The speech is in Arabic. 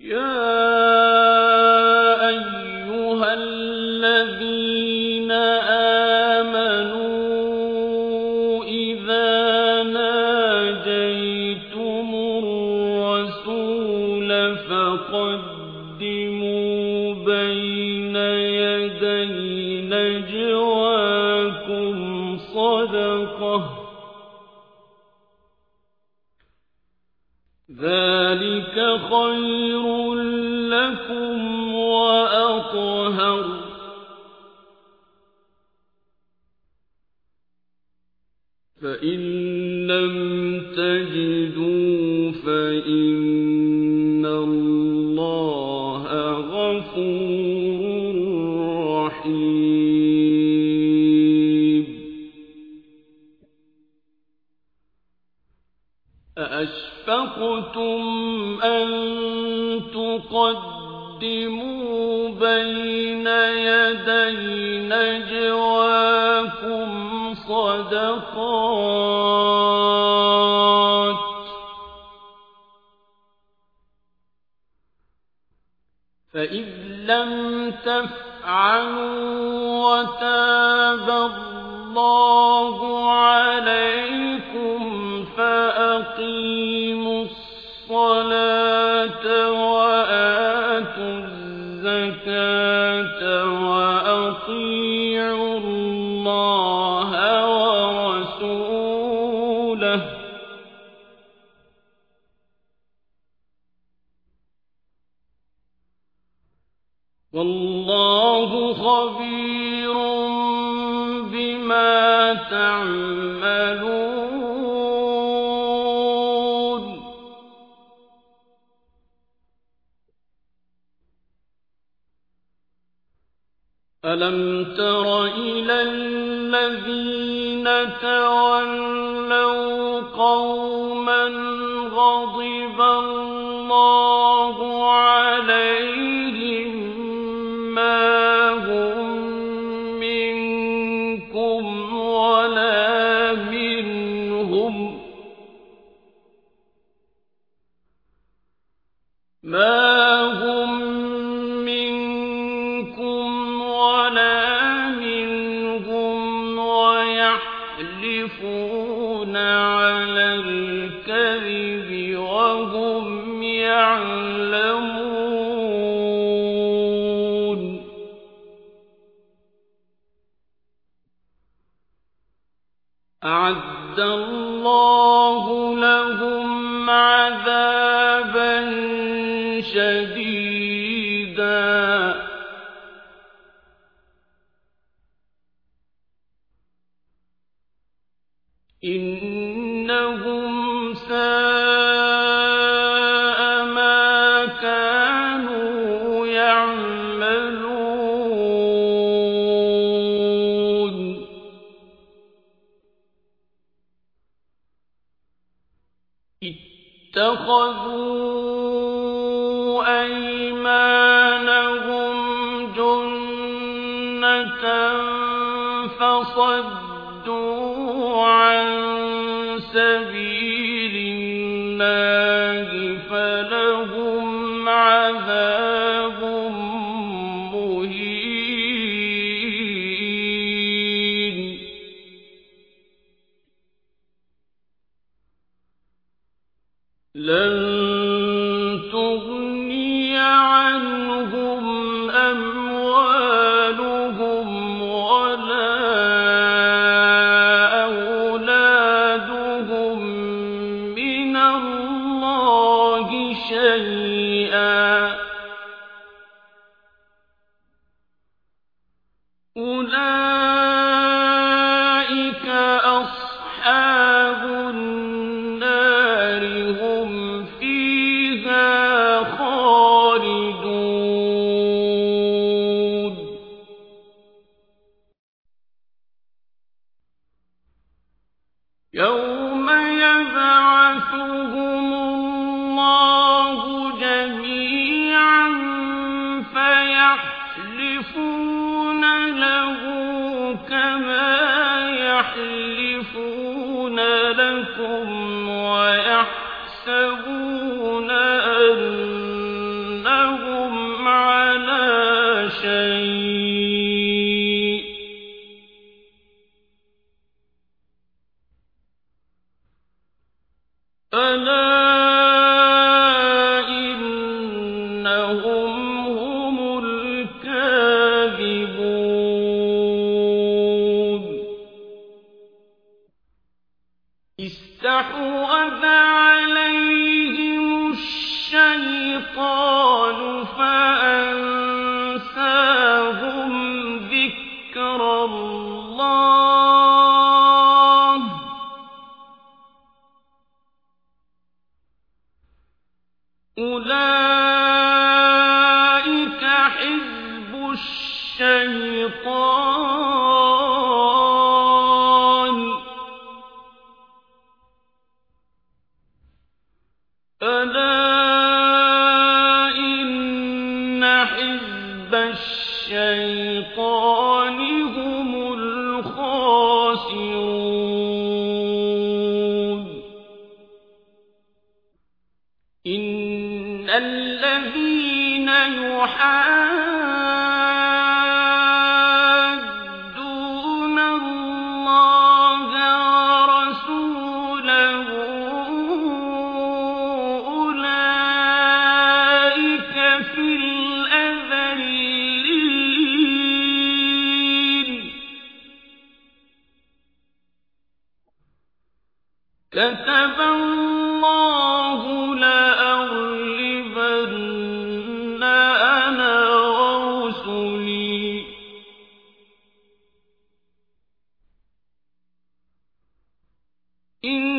يَا ذَٰلِكَ خَيْرٌ لَّكُمْ وَأَطْهَرُ ۚ. فَإِن لَّمْ تَجِدُوا فَإِنَّ اللَّهَ غَفُورٌ رَّحِيمٌ. أَأَشْفَقْتُمْ أَن تُقَدِّمُوا بَيْنَ يَدَيْ نَجْوَاكُمْ صَدَقَاتٍ ۚ فَإِذْ لَمْ تَفْعَلُوا وَتَابَ اللَّهُ عَلَيْكُمْ وَأَطِيعُوا اللَّهَ وَرَسُولَهُ ۚ وَاللَّهُ خَبِيرٌ بِمَا تَعْمَلُونَ أَلَمْ تَرَ إِلَى الَّذِينَ تَوَلَّوْا قَوْمًا غَضِبَ اللَّهُ عَلَيْهِم مَّا هُم مِّنكُمْ وَلَا مِنْهُمْ وَهُمْ يَعْلَمُونَ أَعَدَّ اللَّهُ لَهُمْ عَذَابًا إِنَّهُمْ سَاءَ مَا كَانُوا يَعْمَلُونَ. اتَّخَذُوا أَيْمَانَهُمْ جُنَّةً فَصَدُّوا عَن سَبِيلِ شيئا. أولئك أصحاب النار هم فيها خالدون. يوم يبعثهم لكم ويحسب فَحَوَذَ عَلَيْهِمُ الشَّيْطَانُ فَأَنسَاهُمْ ذِكْرَ اللَّهِ أُولَئِكَ حِزْبُ الشَّيْطَانِ الشَّيْطَانِ هُمُ الْخَاسِرُونَ. إِنَّ الَّذِينَ يُحَادُّونَ كَتَبَ اللَّهُ لَأَغْلِبَنَّ أَنَا وَرُسُلِي ۚ. إِنَّ